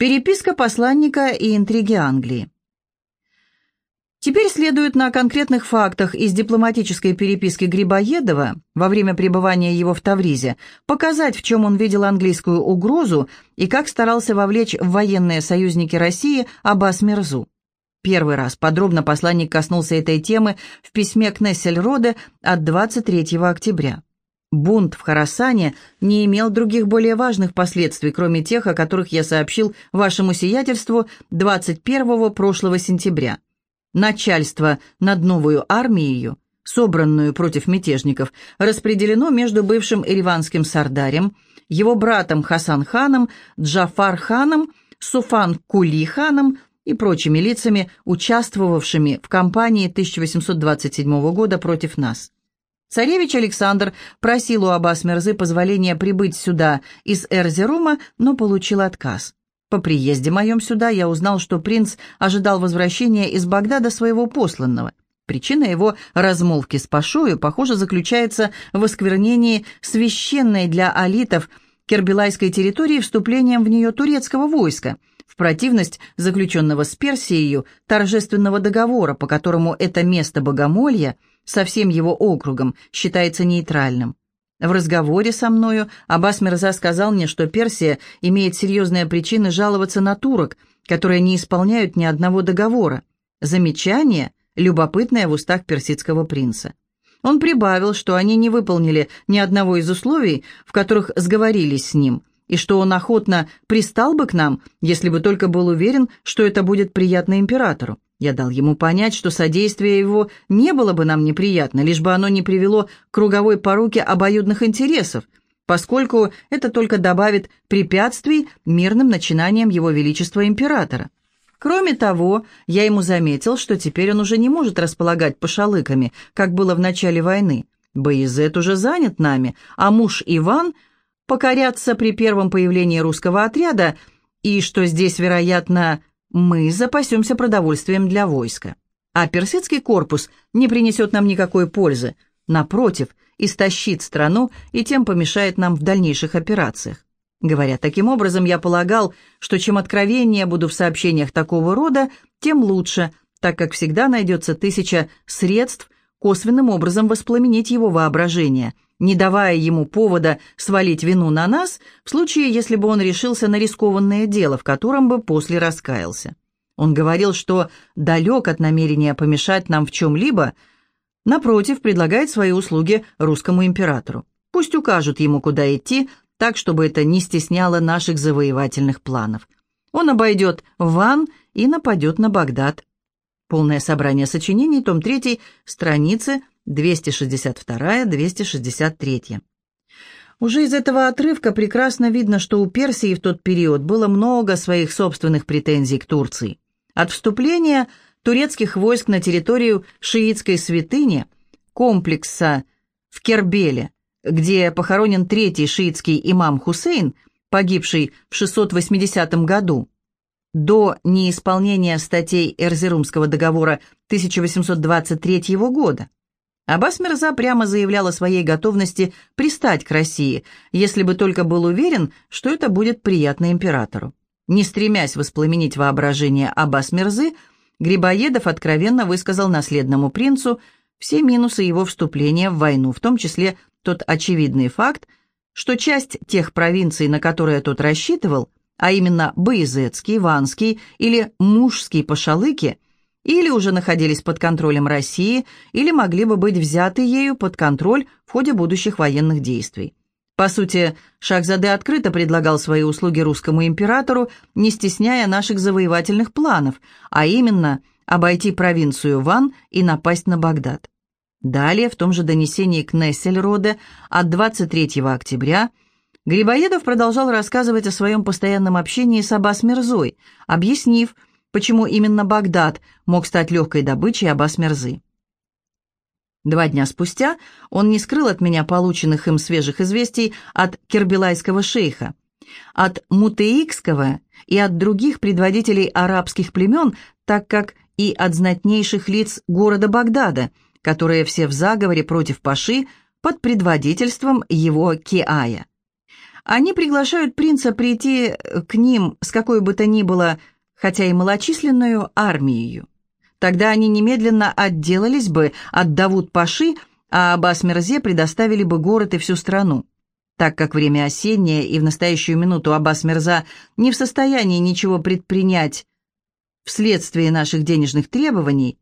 Переписка посланника и интриги Англии. Теперь следует на конкретных фактах из дипломатической переписки Грибоедова во время пребывания его в Тавризе показать, в чем он видел английскую угрозу и как старался вовлечь в военные союзники России Аббас Мирзу. Первый раз подробно посланник коснулся этой темы в письме к Нессельроде от 23 октября. Бунт в Харасане не имел других более важных последствий, кроме тех, о которых я сообщил вашему сиятельству 21 прошлого сентября. Начальство над новую армией, собранную против мятежников, распределено между бывшим ириванским сардарем, его братом Хасан ханом, Джафар ханом, Суфан Кули ханом и прочими лицами, участвовавшими в кампании 1827 года против нас. Царевич Александр просил у Аббас Мерзы позволения прибыть сюда из Эрзерума, но получил отказ. По приезде моем сюда я узнал, что принц ожидал возвращения из Багдада своего посланного. Причина его размолвки с Пашою, похоже, заключается в осквернении священной для алитов Кербелайской территории вступлением в нее турецкого войска, в противность заключенного с Персией торжественного договора, по которому это место богомолья – со всем его округом, считается нейтральным. В разговоре со мною Аббас Мирза сказал мне, что Персия имеет серьезные причины жаловаться на турок, которые не исполняют ни одного договора. Замечание, любопытное в устах персидского принца. Он прибавил, что они не выполнили ни одного из условий, в которых сговорились с ним, и что он охотно пристал бы к нам, если бы только был уверен, что это будет приятно императору. Я дал ему понять, что содействие его не было бы нам неприятно, лишь бы оно не привело к круговой поруке обоюдных интересов, поскольку это только добавит препятствий мирным начинаниям его величества императора. Кроме того, я ему заметил, что теперь он уже не может располагать пошалыками, как было в начале войны. Боязет уже занят нами, а муж Иван покорятся при первом появлении русского отряда, и что здесь, вероятно, мы запасемся продовольствием для войска. А персидский корпус не принесет нам никакой пользы. Напротив, истощит страну и тем помешает нам в дальнейших операциях. Говоря таким образом, я полагал, что чем откровеннее буду в сообщениях такого рода, тем лучше, так как всегда найдется тысяча средств косвенным образом воспламенить его воображение – не давая ему повода свалить вину на нас, в случае, если бы он решился на рискованное дело, в котором бы после раскаялся. Он говорил, что далек от намерения помешать нам в чем-либо, напротив, предлагает свои услуги русскому императору. Пусть укажут ему, куда идти, так, чтобы это не стесняло наших завоевательных планов. Он обойдет Ван и нападет на Багдад. Полное собрание сочинений, том 3, страницы 262-263. Уже из этого отрывка прекрасно видно, что у Персии в тот период было много своих собственных претензий к Турции. От вступления турецких войск на территорию шиитской святыни, комплекса в Кербеле, где похоронен третий шиитский имам Хусейн, погибший в 680 году, до неисполнения статей Эрзерумского договора 1823 года. Аббас Мирза прямо заявлял о своей готовности пристать к России, если бы только был уверен, что это будет приятно императору. Не стремясь воспламенить воображение Аббас Мирзы, Грибоедов откровенно высказал наследному принцу все минусы его вступления в войну, в том числе тот очевидный факт, что часть тех провинций, на которые тот рассчитывал, а именно Боязецкий, Ванский или Мужский Пашалыки – или уже находились под контролем России, или могли бы быть взяты ею под контроль в ходе будущих военных действий. По сути, Шахзаде открыто предлагал свои услуги русскому императору, не стесняя наших завоевательных планов, а именно обойти провинцию Ван и напасть на Багдад. Далее, в том же донесении к Нессельроде от 23 октября, Грибоедов продолжал рассказывать о своем постоянном общении с Аббас Мирзой, объяснив, почему именно Багдад мог стать легкой добычей Аббас Мерзы. Два дня спустя он не скрыл от меня полученных им свежих известий от кербелайского шейха, от мутеикского и от других предводителей арабских племен, так как и от знатнейших лиц города Багдада, которые все в заговоре против Паши под предводительством его Киая. Они приглашают принца прийти к ним с какой бы то ни было, хотя и малочисленную, армией. Тогда они немедленно отделались бы от Давуд-Паши, а Аббас-Мерзе предоставили бы город и всю страну. Так как время осеннее, и в настоящую минуту Аббас-Мерза не в состоянии ничего предпринять вследствие наших денежных требований,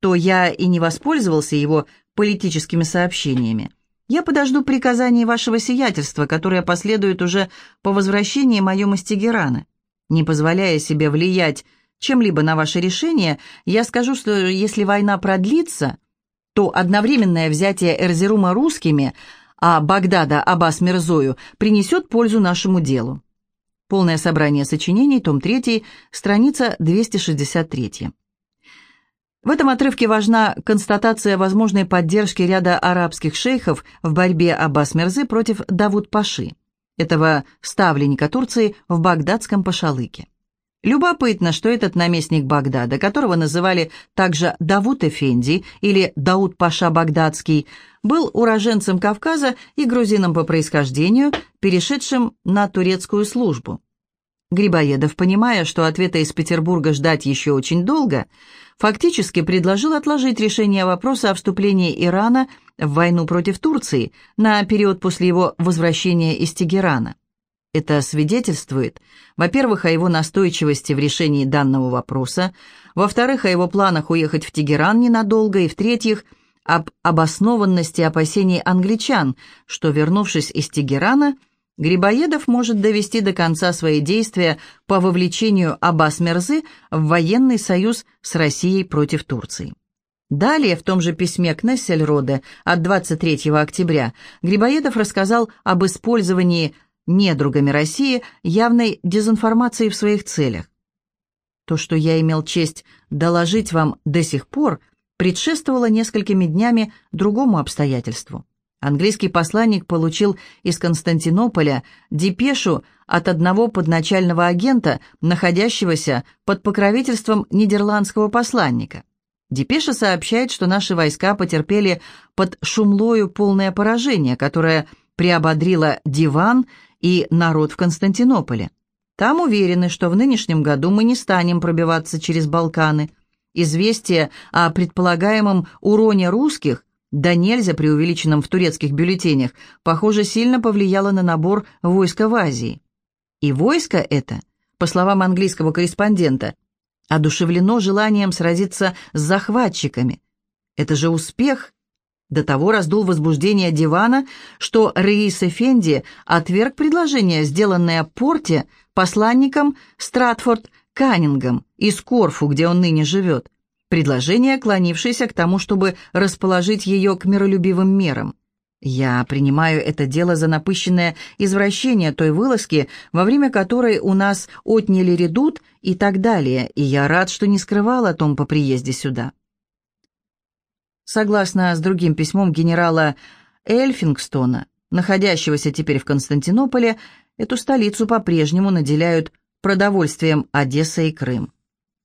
то я и не воспользовался его политическими сообщениями. Я подожду приказаний вашего сиятельства, которое последует уже по возвращении моем из Тегерана. Не позволяя себе влиять чем-либо на ваше решение, я скажу, что если война продлится, то одновременное взятие Эрзерума русскими, а Багдада Аббас Мирзою принесет пользу нашему делу. Полное собрание сочинений, том 3, страница 263. В этом отрывке важна констатация возможной поддержки ряда арабских шейхов в борьбе Аббас Мерзы против Давуд-Паши, этого ставленника Турции в багдадском Пашалыке. Любопытно, что этот наместник Багдада, которого называли также Давуд Эфенди или Дауд Паша Багдадский, был уроженцем Кавказа и грузином по происхождению, перешедшим на турецкую службу. Грибоедов, понимая, что ответа из Петербурга ждать еще очень долго, фактически предложил отложить решение вопроса о вступлении Ирана в войну против Турции на период после его возвращения из Тегерана. Это свидетельствует, во-первых, о его настойчивости в решении данного вопроса, во-вторых, о его планах уехать в Тегеран ненадолго, и, в-третьих, об обоснованности опасений англичан, что, вернувшись из Тегерана, Грибоедов может довести до конца свои действия по вовлечению Аббас-Мерзы в военный союз с Россией против Турции. Далее, в том же письме к Нессельроде от 23 октября, Грибоедов рассказал об использовании недругами России явной дезинформации в своих целях. То, что я имел честь доложить вам до сих пор, предшествовало несколькими днями другому обстоятельству. Английский посланник получил из Константинополя депешу от одного подначального агента, находящегося под покровительством нидерландского посланника. Депеша сообщает, что наши войска потерпели под Шумлою полное поражение, которое приободрило диван и народ в Константинополе. Там уверены, что в нынешнем году мы не станем пробиваться через Балканы. Известие о предполагаемом уроне русских да нельзя преувеличенном в турецких бюллетенях, похоже, сильно повлияло на набор войска в Азии. И войско это, по словам английского корреспондента, одушевлено желанием сразиться с захватчиками. Это же успех. До того раздул возбуждение дивана, что Рейс Эфенди отверг предложение, сделанное Порте посланником Стратфорд Каннингом из Корфу, где он ныне живет предложение, клонившееся к тому, чтобы расположить ее к миролюбивым мерам. Я принимаю это дело за напыщенное извращение той вылазки, во время которой у нас отняли редут и так далее, и я рад, что не скрывал о том по приезде сюда. Согласно с другим письмом генерала Эльфингстона, находящегося теперь в Константинополе, эту столицу по-прежнему наделяют продовольствием Одесса и Крым.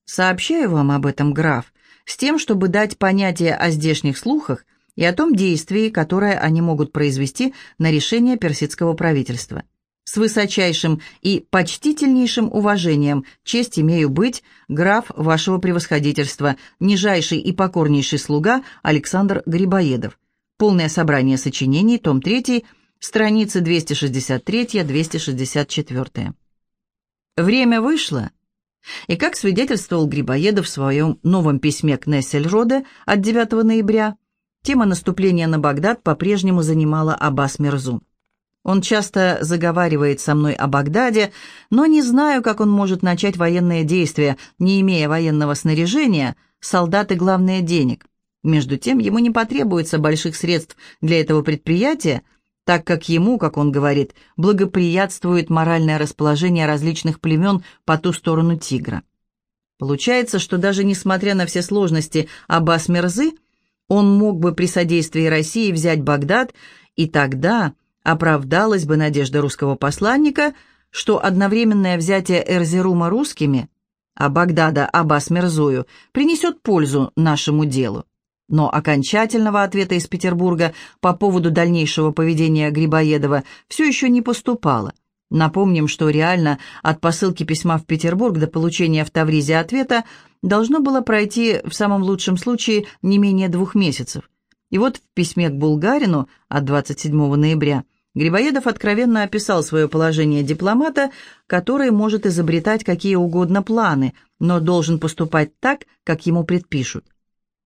Сообщаю вам об этом, граф, с тем, чтобы дать понятие о здешних слухах и о том действии, которое они могут произвести на решение персидского правительства. С высочайшим и почтительнейшим уважением честь имею быть, граф вашего превосходительства, нижайший и покорнейший слуга Александр Грибоедов. Полное собрание сочинений, том 3, страницы 263-264. Время вышло. И как свидетельствовал Грибоедов в своем новом письме к Нессельроде от 9 ноября, тема наступления на Багдад по-прежнему занимала Аббас Мирзу. Он часто заговаривает со мной о Багдаде, но не знаю, как он может начать военные действия, не имея военного снаряжения, солдаты главное денег. Между тем, ему не потребуется больших средств для этого предприятия, так как ему, как он говорит, благоприятствует моральное расположение различных племен по ту сторону Тигра. Получается, что даже несмотря на все сложности Аббас Мерзы, он мог бы при содействии России взять Багдад, и тогда оправдалась бы надежда русского посланника, что одновременное взятие Эрзерума русскими, а Багдада Аббас Мерзою, принесет пользу нашему делу. Но окончательного ответа из Петербурга по поводу дальнейшего поведения Грибоедова все еще не поступало. Напомним, что реально от посылки письма в Петербург до получения в Тавризе ответа должно было пройти в самом лучшем случае не менее двух месяцев. И вот в письме к Булгарину от 27 ноября Грибоедов откровенно описал свое положение дипломата, который может изобретать какие угодно планы, но должен поступать так, как ему предпишут.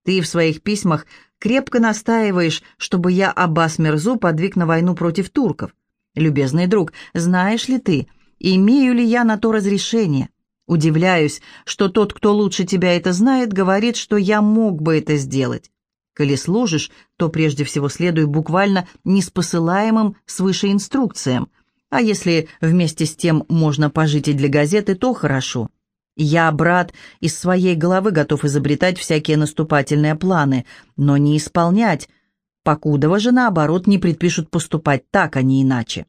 Ты в своих письмах крепко настаиваешь, чтобы я Аббас Мерзу подвиг на войну против турков. Любезный друг, знаешь ли ты, имею ли я на то разрешение? Удивляюсь, что тот, кто лучше тебя это знает, говорит, что я мог бы это сделать. Коли служишь, то прежде всего следуй буквально неспосылаемым свыше инструкциям, а если вместе с тем можно пожить и для газеты, то хорошо. Я, брат, из своей головы готов изобретать всякие наступательные планы, но не исполнять, покудова же, наоборот, не предпишут поступать так, а не иначе.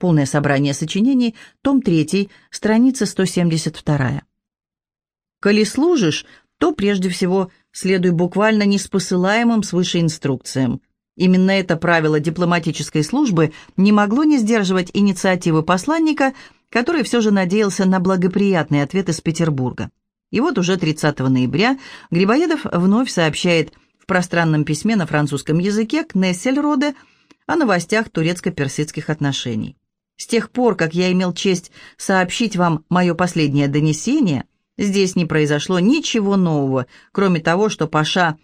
Полное собрание сочинений, том 3, страница 172. Коли служишь, то прежде всего следуй буквально неспосылаемым свыше инструкциям. Именно это правило дипломатической службы не могло не сдерживать инициативы посланника – который все же надеялся на благоприятный ответ из Петербурга. И вот уже 30 ноября Грибоедов вновь сообщает в пространном письме на французском языке к Нессельроде о новостях турецко-персидских отношений. С тех пор, как я имел честь сообщить вам мое последнее донесение, здесь не произошло ничего нового, кроме того, что Паша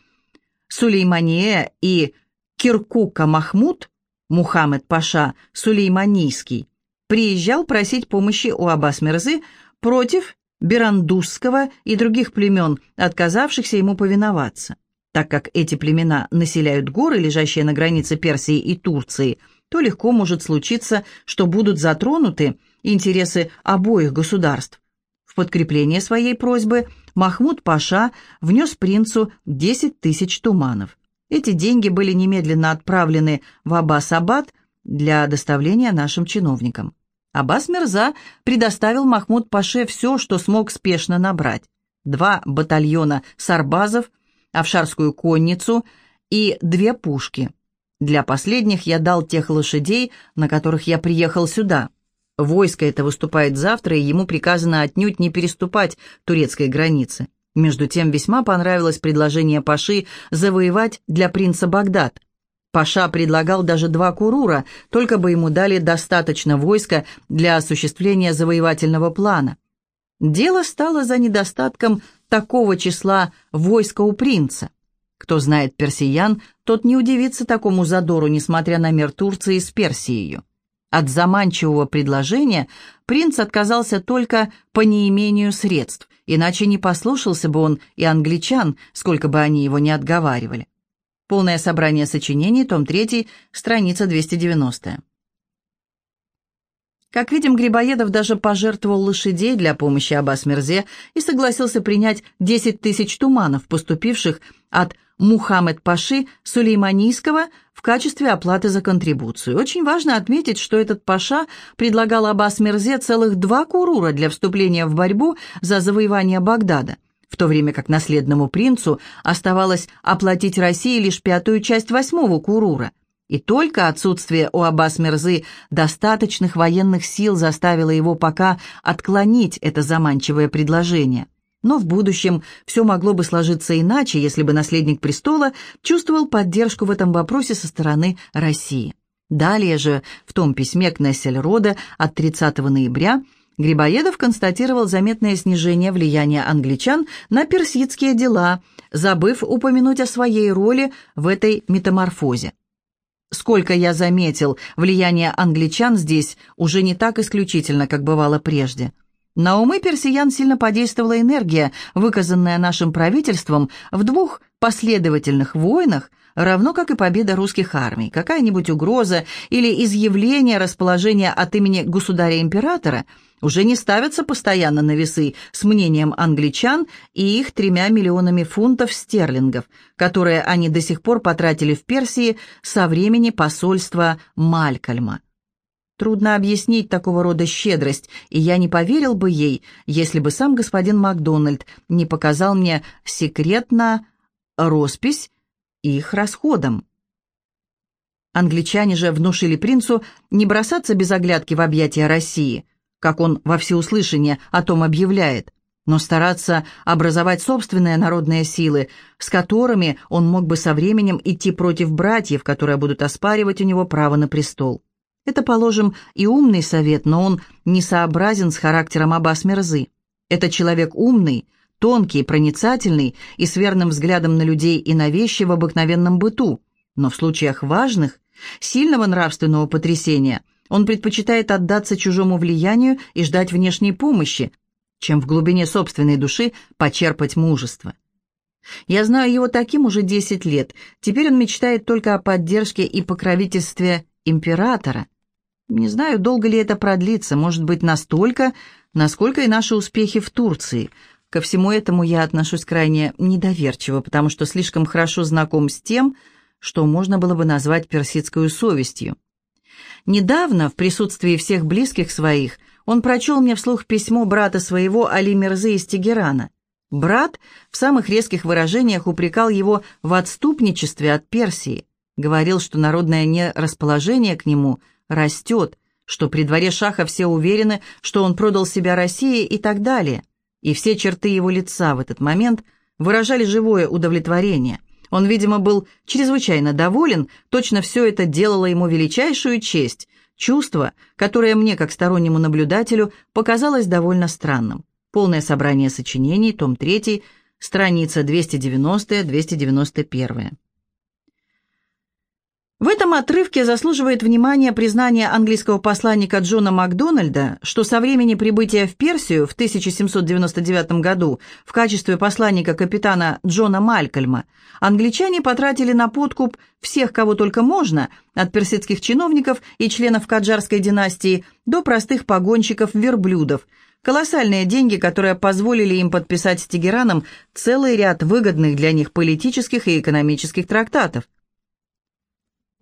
Сулеймания и Киркука Махмуд, Мухаммед Паша Сулейманийский, приезжал просить помощи у Аббас-Мирзы против Берандусского и других племен, отказавшихся ему повиноваться. Так как эти племена населяют горы, лежащие на границе Персии и Турции, то легко может случиться, что будут затронуты интересы обоих государств. В подкрепление своей просьбы Махмуд Паша внес принцу 10 тысяч туманов. Эти деньги были немедленно отправлены в Аббас-Абад для доставления нашим чиновникам. Аббас Мирза предоставил Махмуд Паше все, что смог спешно набрать. Два батальона сарбазов, овшарскую конницу и две пушки. Для последних я дал тех лошадей, на которых я приехал сюда. Войско это выступает завтра, и ему приказано отнюдь не переступать турецкой границы. Между тем весьма понравилось предложение Паши завоевать для принца Багдад – Паша предлагал даже два курура, только бы ему дали достаточно войска для осуществления завоевательного плана. Дело стало за недостатком такого числа войска у принца. Кто знает персиян, тот не удивится такому задору, несмотря на мир Турции с Персией. От заманчивого предложения принц отказался только по неимению средств, иначе не послушался бы он и англичан, сколько бы они его не отговаривали. Полное собрание сочинений, том 3, страница 290. Как видим, Грибоедов даже пожертвовал лошадей для помощи Аббас-Мерзе и согласился принять 10 тысяч туманов, поступивших от Мухаммед-Паши Сулейманийского в качестве оплаты за контрибуцию. Очень важно отметить, что этот Паша предлагал Аббас-Мерзе целых два курура для вступления в борьбу за завоевание Багдада – в то время как наследному принцу оставалось оплатить России лишь пятую часть восьмого курура. И только отсутствие у Аббас-Мирзы достаточных военных сил заставило его пока отклонить это заманчивое предложение. Но в будущем все могло бы сложиться иначе, если бы наследник престола чувствовал поддержку в этом вопросе со стороны России. Далее же, в том письме к Нессельроде от 30 ноября, Грибоедов констатировал заметное снижение влияния англичан на персидские дела, забыв упомянуть о своей роли в этой метаморфозе. Сколько я заметил, влияние англичан здесь уже не так исключительно, как бывало прежде. На умы персиян сильно подействовала энергия, выказанная нашим правительством в двух последовательных войнах, равно как и победа русских армий. Какая-нибудь угроза или изъявление расположения от имени государя-императора – уже не ставятся постоянно на весы с мнением англичан и их тремя миллионами фунтов стерлингов, которые они до сих пор потратили в Персии со времени посольства Малькольма. Трудно объяснить такого рода щедрость, и я не поверил бы ей, если бы сам господин Макдональд не показал мне секретно роспись их расходом. Англичане же внушили принцу не бросаться без оглядки в объятия России, как он во всеуслышание о том объявляет, но стараться образовать собственные народные силы, с которыми он мог бы со временем идти против братьев, которые будут оспаривать у него право на престол. Это, положим, и умный совет, но он не сообразен с характером Аббас Мерзы. Это человек умный, тонкий, проницательный и с верным взглядом на людей и на вещи в обыкновенном быту, но в случаях важных Сильного нравственного потрясения он предпочитает отдаться чужому влиянию и ждать внешней помощи, чем в глубине собственной души почерпать мужество. Я знаю его таким уже 10 лет. Теперь он мечтает только о поддержке и покровительстве императора. Не знаю, долго ли это продлится, может быть, настолько, насколько и наши успехи в Турции. Ко всему этому я отношусь крайне недоверчиво, потому что слишком хорошо знаком с тем, что можно было бы назвать персидской совестью. Недавно, в присутствии всех близких своих, он прочел мне вслух письмо брата своего Али Мирзы из Тегерана. Брат в самых резких выражениях упрекал его в отступничестве от Персии, говорил, что народное нерасположение к нему растет, что при дворе Шаха все уверены, что он продал себя России и так далее. И все черты его лица в этот момент выражали живое удовлетворение – он, видимо, был чрезвычайно доволен, точно все это делало ему величайшую честь, чувство, которое мне, как стороннему наблюдателю, показалось довольно странным. Полное собрание сочинений, том 3, страница 290-291. В этом отрывке заслуживает внимания признание английского посланника Джона Макдональда, что со времени прибытия в Персию в 1799 году в качестве посланника капитана Джона Малькольма англичане потратили на подкуп всех, кого только можно, от персидских чиновников и членов каджарской династии до простых погонщиков-верблюдов, колоссальные деньги, которые позволили им подписать с Тегераном целый ряд выгодных для них политических и экономических трактатов.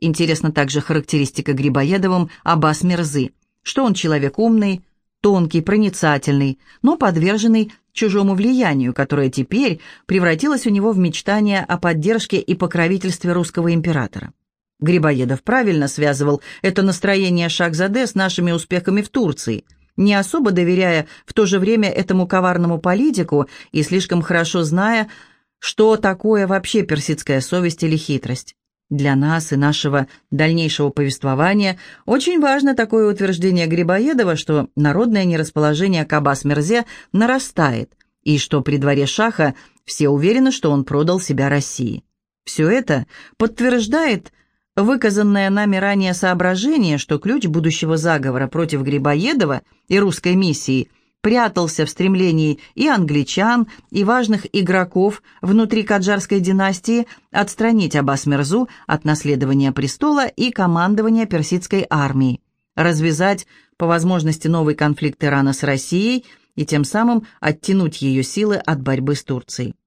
Интересна также характеристика Грибоедовым Аббас Мерзы, что он человек умный, тонкий, проницательный, но подверженный чужому влиянию, которое теперь превратилось у него в мечтание о поддержке и покровительстве русского императора. Грибоедов правильно связывал это настроение Шахзаде с нашими успехами в Турции, не особо доверяя в то же время этому коварному политику и слишком хорошо зная, что такое вообще персидская совесть или хитрость. Для нас и нашего дальнейшего повествования очень важно такое утверждение Грибоедова, что народное нерасположение к Аббас-Мерзе нарастает, и что при дворе Шаха все уверены, что он продал себя России. Все это подтверждает выказанное нами ранее соображение, что ключ будущего заговора против Грибоедова и русской миссии – прятался в стремлении и англичан, и важных игроков внутри каджарской династии отстранить Аббас-Мерзу от наследования престола и командования персидской армией, развязать по возможности новый конфликт Ирана с Россией и тем самым оттянуть ее силы от борьбы с Турцией.